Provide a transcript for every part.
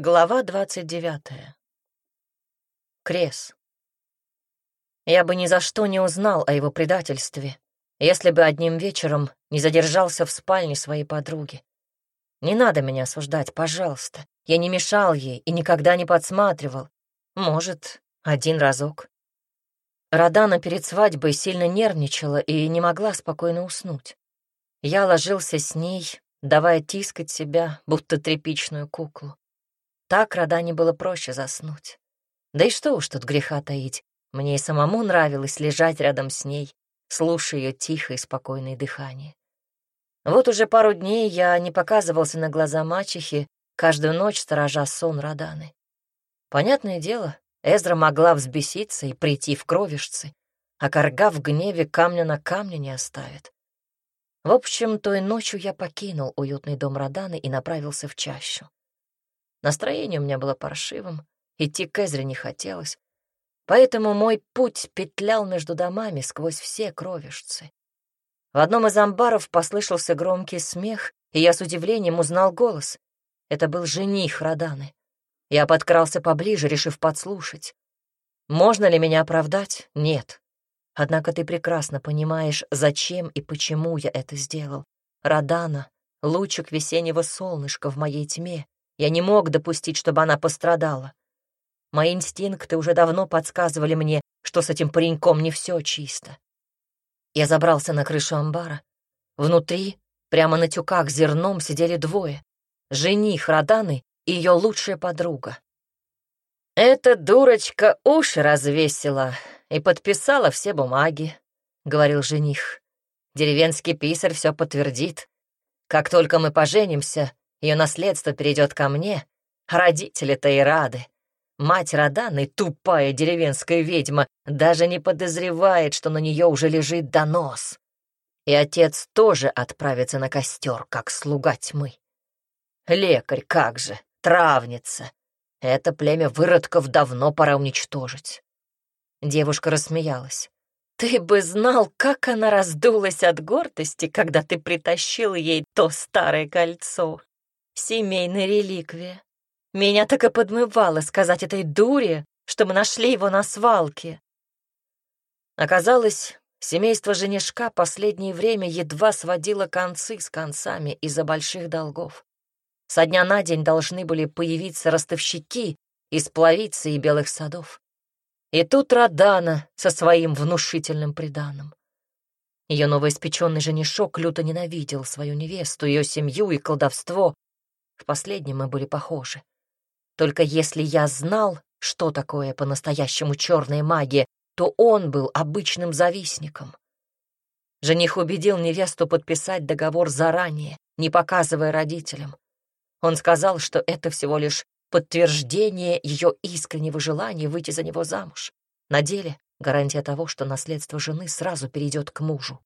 Глава двадцать девятая. Крес. Я бы ни за что не узнал о его предательстве, если бы одним вечером не задержался в спальне своей подруги. Не надо меня осуждать, пожалуйста. Я не мешал ей и никогда не подсматривал. Может, один разок. Радана перед свадьбой сильно нервничала и не могла спокойно уснуть. Я ложился с ней, давая тискать себя, будто тряпичную куклу. Так Радане было проще заснуть. Да и что уж тут греха таить. Мне и самому нравилось лежать рядом с ней, слушая ее тихое и спокойное дыхание. Вот уже пару дней я не показывался на глаза мачехи, каждую ночь сторожа сон Раданы. Понятное дело, Эзра могла взбеситься и прийти в кровишцы, а корга в гневе камня на камне не оставит. В общем, той ночью я покинул уютный дом Раданы и направился в чащу. Настроение у меня было паршивым, идти к Эзре не хотелось, поэтому мой путь петлял между домами сквозь все кровишцы. В одном из амбаров послышался громкий смех, и я с удивлением узнал голос. Это был жених Раданы. Я подкрался поближе, решив подслушать. Можно ли меня оправдать? Нет. Однако ты прекрасно понимаешь, зачем и почему я это сделал. Радана — лучик весеннего солнышка в моей тьме, я не мог допустить, чтобы она пострадала. Мои инстинкты уже давно подсказывали мне, что с этим пареньком не все чисто. Я забрался на крышу амбара. Внутри, прямо на тюках зерном, сидели двое. Жених Раданы и ее лучшая подруга. «Эта дурочка уши развесила и подписала все бумаги», — говорил жених. «Деревенский писарь все подтвердит. Как только мы поженимся, ее наследство перейдет ко мне. Родители-то и рады. Мать Раданы, тупая деревенская ведьма, даже не подозревает, что на нее уже лежит донос. И отец тоже отправится на костер, как слуга тьмы. Лекарь, как же, травница. Это племя выродков давно пора уничтожить. Девушка рассмеялась. Ты бы знал, как она раздулась от гордости, когда ты притащил ей то старое кольцо. Семейная реликвия. Меня так и подмывало сказать этой дуре, что мы нашли его на свалке. Оказалось, семейство женишка последнее время едва сводило концы с концами из-за больших долгов. Со дня на день должны были появиться ростовщики из плавицы и белых садов. И тут Радана со своим внушительным приданым. Ее новоиспеченный женишок люто ненавидел свою невесту, ее семью и колдовство, в последнем мы были похожи. Только если я знал, что такое по-настоящему черная магия, то он был обычным завистником. Жених убедил невесту подписать договор заранее, не показывая родителям. Он сказал, что это всего лишь подтверждение ее искреннего желания выйти за него замуж. На деле гарантия того, что наследство жены сразу перейдет к мужу.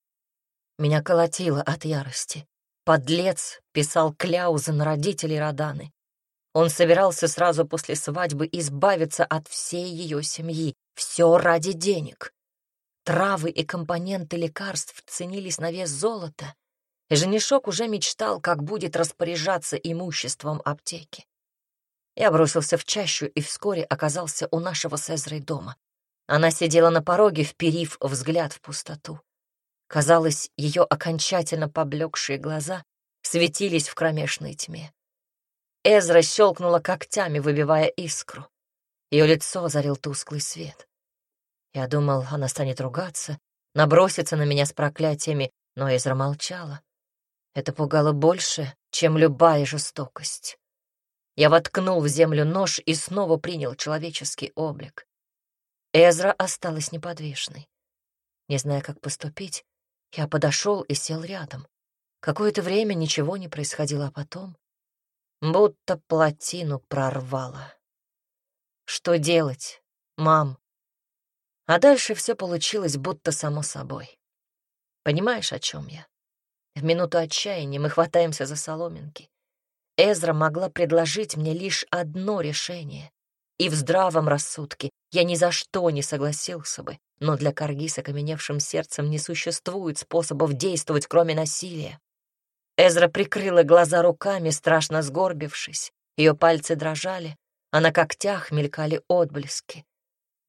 Меня колотило от ярости. Подлец писал кляузы на родителей Раданы. Он собирался сразу после свадьбы избавиться от всей ее семьи. Все ради денег. Травы и компоненты лекарств ценились на вес золота. Женишок уже мечтал, как будет распоряжаться имуществом аптеки. Я бросился в чащу и вскоре оказался у нашего с Эзрой дома. Она сидела на пороге, вперив взгляд в пустоту. Казалось, ее окончательно поблекшие глаза светились в кромешной тьме. Эзра щелкнула когтями, выбивая искру. Ее лицо озарил тусклый свет. Я думал, она станет ругаться, наброситься на меня с проклятиями, но Эзра молчала. Это пугало больше, чем любая жестокость. Я воткнул в землю нож и снова принял человеческий облик. Эзра осталась неподвижной. Не зная, как поступить, я подошел и сел рядом. Какое-то время ничего не происходило, а потом будто плотину прорвало. Что делать, мам? А дальше все получилось будто само собой. Понимаешь, о чем я? В минуту отчаяния мы хватаемся за соломинки. Эзра могла предложить мне лишь одно решение, и в здравом рассудке я ни за что не согласился бы, но для Карги с окаменевшим сердцем не существует способов действовать, кроме насилия. Эзра прикрыла глаза руками, страшно сгорбившись. ее пальцы дрожали, а на когтях мелькали отблески.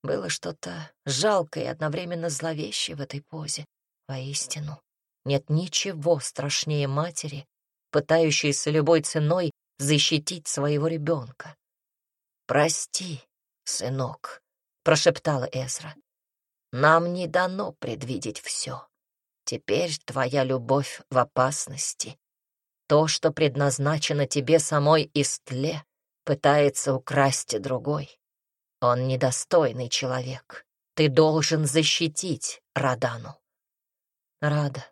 Было что-то жалкое и одновременно зловещее в этой позе. Воистину, нет ничего страшнее матери, пытающейся любой ценой защитить своего ребенка. «Прости, сынок», — прошептала Эзра. «Нам не дано предвидеть все. Теперь твоя любовь в опасности. То, что предназначено тебе самой Истле, пытается украсть другой. Он недостойный человек. Ты должен защитить Радану. Рада,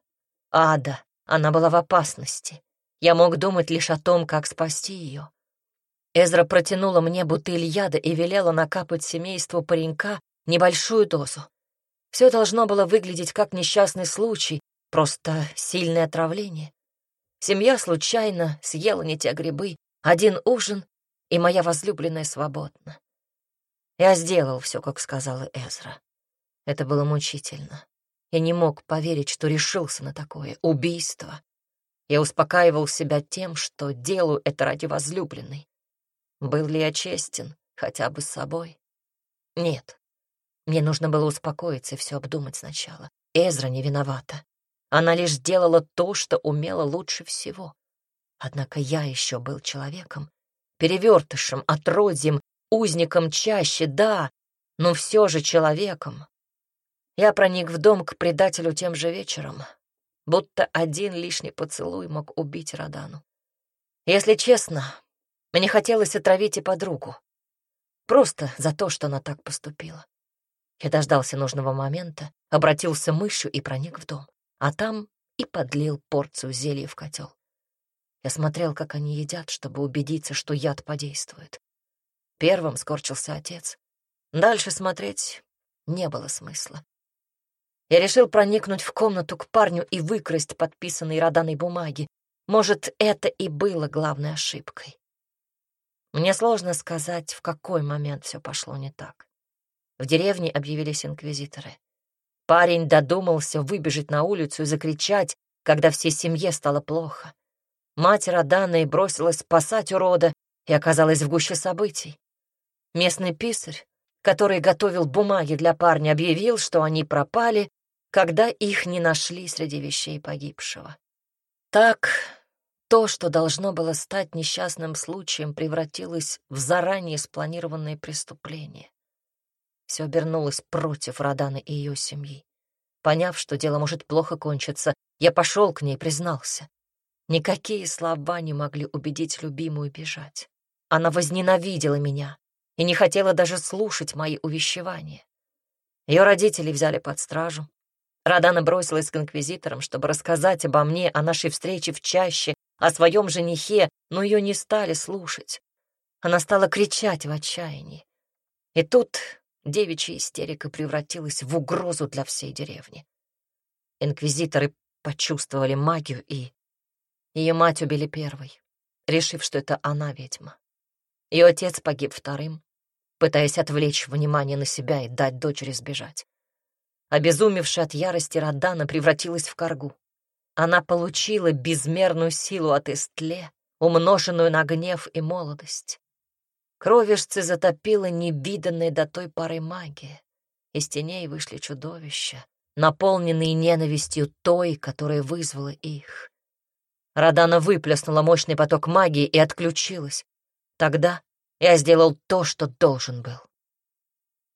Ада, она была в опасности. Я мог думать лишь о том, как спасти ее. Эзра протянула мне бутыль яда и велела накапать семейству паренька небольшую дозу. Все должно было выглядеть как несчастный случай, просто сильное отравление. Семья случайно съела не те грибы, один ужин, и моя возлюбленная свободна. Я сделал все, как сказала Эзра. Это было мучительно. Я не мог поверить, что решился на такое убийство. Я успокаивал себя тем, что делаю это ради возлюбленной. Был ли я честен хотя бы с собой? Нет. Мне нужно было успокоиться и все обдумать сначала. Эзра не виновата. Она лишь делала то, что умела лучше всего. Однако я еще был человеком, перевертышем, отродьем, узником чаще, да, но все же человеком. Я проник в дом к предателю тем же вечером, будто один лишний поцелуй мог убить Радану. Если честно, мне хотелось отравить и подругу. Просто за то, что она так поступила. Я дождался нужного момента, обратился мышью и проник в дом, а там и подлил порцию зелья в котел. Я смотрел, как они едят, чтобы убедиться, что яд подействует. Первым скорчился отец. Дальше смотреть не было смысла. Я решил проникнуть в комнату к парню и выкрасть подписанные Роданой бумаги. Может, это и было главной ошибкой. Мне сложно сказать, в какой момент все пошло не так. В деревне объявились инквизиторы. Парень додумался выбежать на улицу и закричать, когда всей семье стало плохо. Мать Роданы бросилась спасать урода и оказалась в гуще событий. Местный писарь, который готовил бумаги для парня, объявил, что они пропали, когда их не нашли среди вещей погибшего. Так, то, что должно было стать несчастным случаем, превратилось в заранее спланированное преступление. Все обернулось против Роданы и ее семьи. Поняв, что дело может плохо кончиться, я пошел к ней, признался. Никакие слова не могли убедить любимую бежать. Она возненавидела меня и не хотела даже слушать мои увещевания. Ее родители взяли под стражу. Радана бросилась к инквизиторам, чтобы рассказать обо мне, о нашей встрече в чаще, о своем женихе, но ее не стали слушать. Она стала кричать в отчаянии. И тут девичья истерика превратилась в угрозу для всей деревни. Инквизиторы почувствовали магию и ее мать убили первой, решив, что это она ведьма. Ее отец погиб вторым, пытаясь отвлечь внимание на себя и дать дочери сбежать. Обезумевшая от ярости Радана превратилась в коргу. Она получила безмерную силу от Истле, умноженную на гнев и молодость. Кровишцы затопила невиданная до той поры магия. Из теней вышли чудовища, наполненные ненавистью той, которая вызвала их. Радана выплеснула мощный поток магии и отключилась. Тогда я сделал то, что должен был.